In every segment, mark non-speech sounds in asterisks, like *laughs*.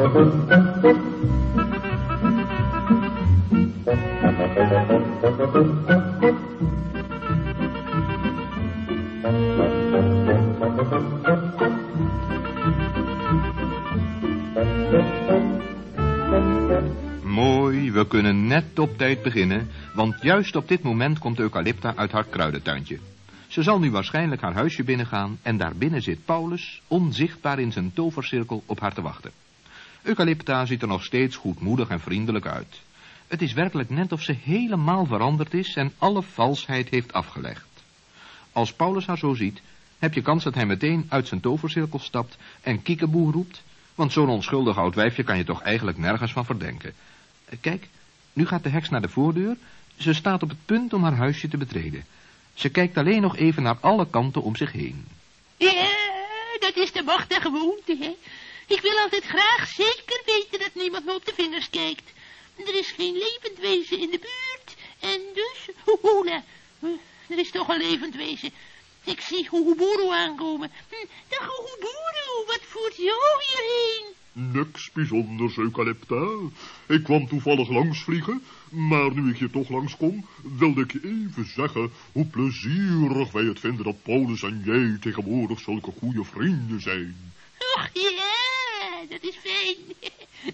Mooi, we kunnen net op tijd beginnen, want juist op dit moment komt Eucalypta uit haar kruidentuintje. Ze zal nu waarschijnlijk haar huisje binnengaan en daarbinnen zit Paulus, onzichtbaar in zijn tovercirkel, op haar te wachten. Eucalypta ziet er nog steeds goedmoedig en vriendelijk uit. Het is werkelijk net of ze helemaal veranderd is en alle valsheid heeft afgelegd. Als Paulus haar zo ziet, heb je kans dat hij meteen uit zijn tovercirkel stapt en kiekeboe roept, want zo'n onschuldig oud wijfje kan je toch eigenlijk nergens van verdenken. Eh, Kijk, nu gaat de heks naar de voordeur. Ze staat op het punt om haar huisje te betreden. Ze kijkt alleen nog even naar alle kanten om zich heen. Ja, dat is de macht der gewoonte, hè. Ik wil altijd graag zeker weten dat niemand me op de vingers kijkt. Er is geen levend wezen in de buurt. En dus, hoehoela, er is toch een levend wezen. Ik zie Hoeboeroe aankomen. Hm, Dag Hoeboeroe, wat voert jou hierheen? Niks bijzonders, Eucalypta. Ik kwam toevallig langsvliegen, maar nu ik hier toch langskom, wilde ik je even zeggen hoe plezierig wij het vinden dat Paulus en jij tegenwoordig zulke goede vrienden zijn.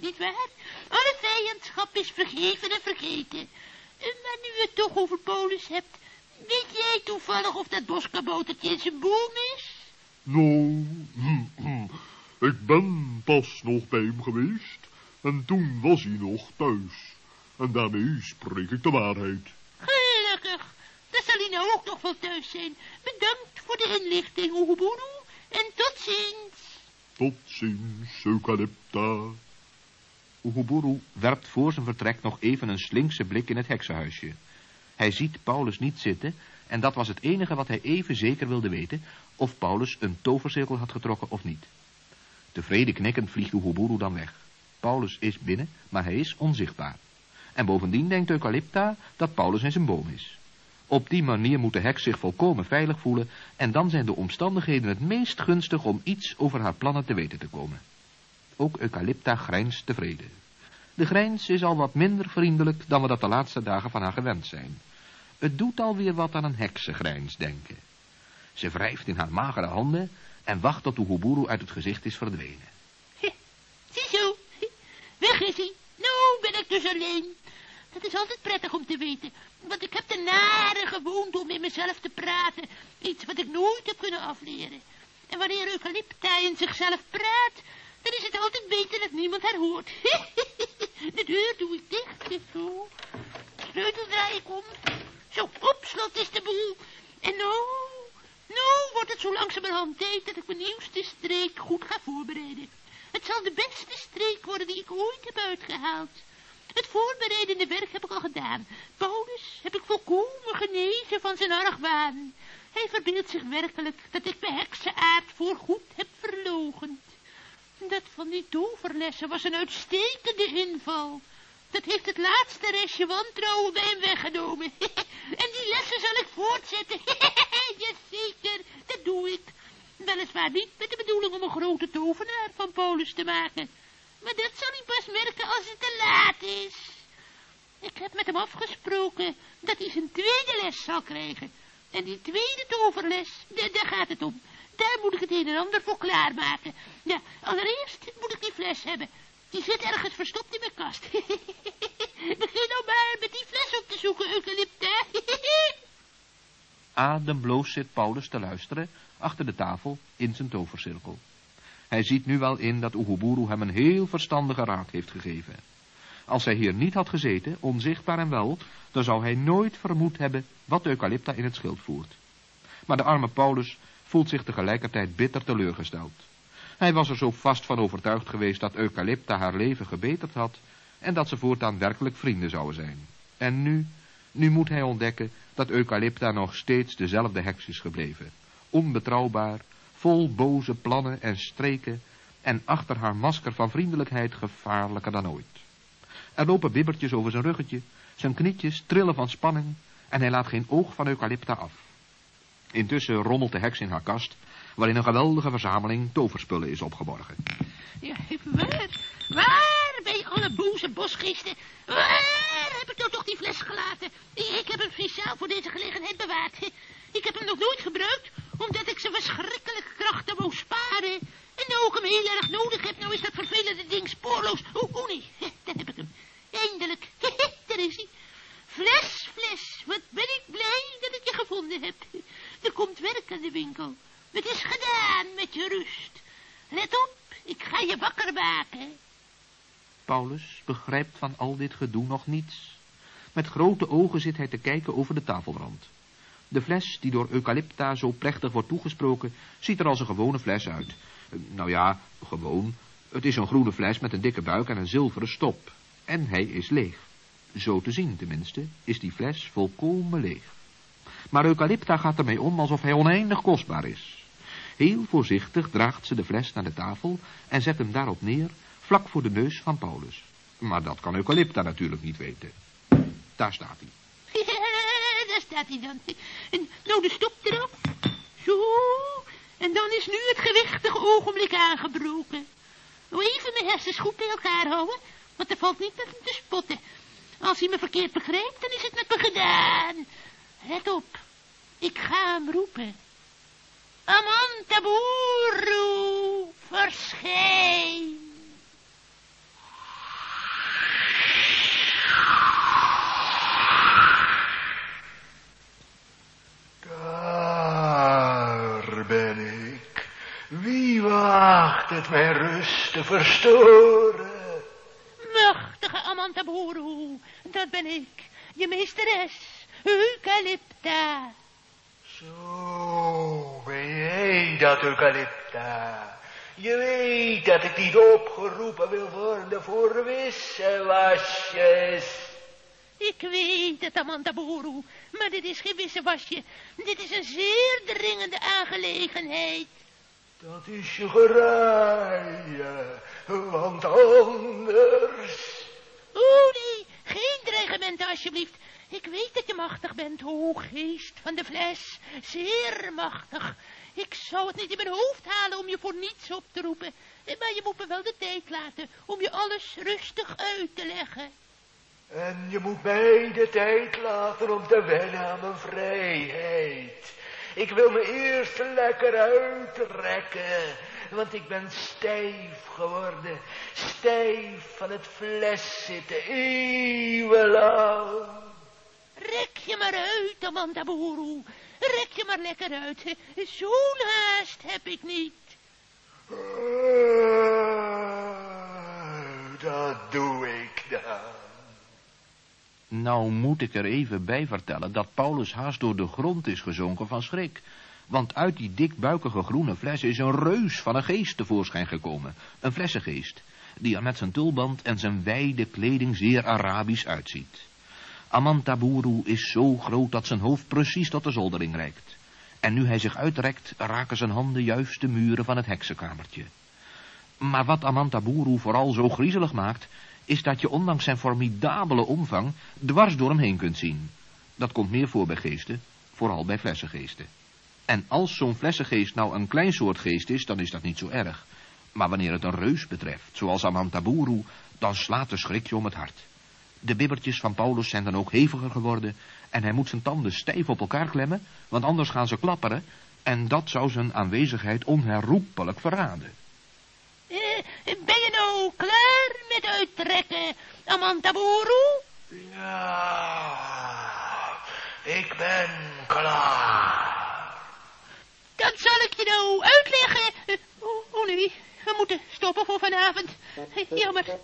Niet waar? Alle vijandschap is vergeven en vergeten. Maar nu je het toch over Polis hebt, weet jij toevallig of dat boskaboutertje in zijn boom is? Nou, ik ben pas nog bij hem geweest en toen was hij nog thuis. En daarmee spreek ik de waarheid. Gelukkig. Dan zal hij nou ook nog wel thuis zijn. Bedankt voor de inlichting, Oegeboeroe. En tot ziens. Tot ziens, Eucalypta. Oeguburu werpt voor zijn vertrek nog even een slinkse blik in het heksenhuisje. Hij ziet Paulus niet zitten en dat was het enige wat hij even zeker wilde weten, of Paulus een tovercirkel had getrokken of niet. Tevreden knikkend vliegt Oeguburu dan weg. Paulus is binnen, maar hij is onzichtbaar. En bovendien denkt Eucalypta dat Paulus in zijn boom is. Op die manier moet de heks zich volkomen veilig voelen en dan zijn de omstandigheden het meest gunstig om iets over haar plannen te weten te komen. Ook Eucalypta grijnst tevreden. De grijns is al wat minder vriendelijk dan we dat de laatste dagen van haar gewend zijn. Het doet alweer wat aan een heksengrijns denken. Ze wrijft in haar magere handen en wacht tot Oeguburu uit het gezicht is verdwenen. Ziezo. Weg is hij. Nou ben ik dus alleen. Dat is altijd prettig om te weten. Want ik heb de nare gewoonte om in mezelf te praten. Iets wat ik nooit heb kunnen afleren. En wanneer Eucalypta in zichzelf praat, dan is het altijd beter dat niemand haar hoort. *laughs* De deur doe ik dicht. Zo. Sleutel draai ik om. Zo, op slot is de boel. En nou, nou wordt het zo langzamerhand tijd dat ik mijn nieuwste streek goed ga voorbereiden. Het zal de beste streek worden die ik ooit heb uitgehaald. Het voorbereidende werk heb ik al gedaan. Paulus heb ik volkomen genezen van zijn argwaan. Hij verbeeldt zich werkelijk dat ik mijn heksenaard voorgoed heb verlogend. Dat van die toverlessen was een uitstekende inval. Dat heeft het laatste restje wantrouwen bij hem weggenomen. *laughs* en die lessen zal ik voortzetten. *laughs* Jazeker, dat doe ik. Weliswaar niet met de bedoeling om een grote tovenaar van Paulus te maken. Maar dat zal hij pas merken als het te laat is. Ik heb met hem afgesproken dat hij zijn tweede les zal krijgen. En die tweede toverles, da- daar gaat het om. Daar moet ik het een en ander voor klaarmaken. Ja, allereerst moet ik die fles hebben. Die zit ergens verstopt in mijn kast. *laughs* Begin nou maar met die fles op te zoeken, Eucalypta. *laughs* Ademloos zit Paulus te luisteren achter de tafel in zijn tovercirkel. Hij ziet nu wel in dat Oeguburu hem een heel verstandige raad heeft gegeven. Als hij hier niet had gezeten, onzichtbaar en wel, dan zou hij nooit vermoed hebben wat Eucalypta in het schild voert. Maar de arme Paulus voelt zich tegelijkertijd bitter teleurgesteld. Hij was er zo vast van overtuigd geweest dat Eucalypta haar leven gebeterd had en dat ze voortaan werkelijk vrienden zouden zijn. En nu, nu moet hij ontdekken dat Eucalypta nog steeds dezelfde heks is gebleven. Onbetrouwbaar, vol boze plannen en streken en achter haar masker van vriendelijkheid gevaarlijker dan ooit. Er lopen bibbertjes over zijn ruggetje, zijn knietjes trillen van spanning en hij laat geen oog van Eucalypta af. Intussen rommelt de heks in haar kast, waarin een geweldige verzameling toverspullen is opgeborgen. Ja, waar? Waar alle boze bosgeesten. Waar heb ik nou toch die fles gelaten? Ik heb hem speciaal voor deze gelegenheid bewaard. Ik heb hem nog nooit gebruikt, omdat ik zijn verschrikkelijke krachten wou sparen. En nu ik hem heel erg nodig heb, nou is dat vervelende ding spoorloos. Oh, oh nee, daar heb ik hem. Eindelijk. Daar is hij. Fles, fles, wat ben ik blij dat ik je gevonden heb. Er komt werk aan de winkel. Het is gedaan met je rust. Let op, ik ga je wakker maken. Paulus begrijpt van al dit gedoe nog niets. Met grote ogen zit hij te kijken over de tafelrand. De fles die door Eucalypta zo plechtig wordt toegesproken, ziet er als een gewone fles uit. Eh, Nou ja, gewoon. Het is een groene fles met een dikke buik en een zilveren stop. En hij is leeg. Zo te zien tenminste, is die fles volkomen leeg. Maar Eucalypta gaat ermee om alsof hij oneindig kostbaar is. Heel voorzichtig draagt ze de fles naar de tafel en zet hem daarop neer, vlak voor de neus van Paulus. Maar dat kan Eucalypta natuurlijk niet weten. Daar staat hij. Staat hij dan. En nou de stop erop. Zo. En dan is nu het gewichtige ogenblik aangebroken. Nou, even mijn hersens goed bij elkaar houden, want er valt niet met hem te spotten. Als hij me verkeerd begrijpt, dan is het met me gedaan. Let op, ik ga hem roepen. Amantaburu, verschijn. Het mijn rust te verstoren? Machtige Amantaburu, dat ben ik, je meesteres, Eucalypta. Zo ben jij dat, Eucalypta. Je weet dat ik niet opgeroepen wil worden voor wisselwasjes. Ik weet het, Amantaburu, maar dit is geen wisselwasje. Dit is een zeer dringende aangelegenheid. Dat is je geraaien, want anders... Oh nee, geen dreigementen alsjeblieft. Ik weet dat je machtig bent, o geest van de fles. Zeer machtig. Ik zou het niet in mijn hoofd halen om je voor niets op te roepen. Maar je moet me wel de tijd laten om je alles rustig uit te leggen. En je moet mij de tijd laten om te wennen aan mijn vrijheid. Ik wil me eerst lekker uitrekken, want ik ben stijf geworden. Stijf van het fles zitten, eeuwenlang. Rek je maar uit, Amantaburu. Rek je maar lekker uit. Zo'n haast heb ik niet. Ah, Dat doe ik. Nou moet ik er even bij vertellen dat Paulus haast door de grond is gezonken van schrik. Want uit die dikbuikige groene fles is een reus van een geest tevoorschijn gekomen. Een flessengeest, die er met zijn tulband en zijn wijde kleding zeer Arabisch uitziet. Amantaburu is zo groot dat zijn hoofd precies tot de zoldering reikt. En nu hij zich uitrekt, raken zijn handen juist de muren van het heksenkamertje. Maar wat Amantaburu vooral zo griezelig maakt, is dat je ondanks zijn formidabele omvang dwars door hem heen kunt zien. Dat komt meer voor bij geesten, vooral bij flessengeesten. En als zo'n flessengeest nou een klein soort geest is, dan is dat niet zo erg. Maar wanneer het een reus betreft, zoals Amantaburu, dan slaat de schrik je om het hart. De bibbertjes van Paulus zijn dan ook heviger geworden en hij moet zijn tanden stijf op elkaar klemmen, want anders gaan ze klapperen en dat zou zijn aanwezigheid onherroepelijk verraden. Eh, ben je nou klaar met uittrekken, Amantaburu? Ja, ik ben klaar. Dat zal ik je nou uitleggen. Eh, Oh, oh nee, we moeten stoppen voor vanavond. Jammer. *laughs*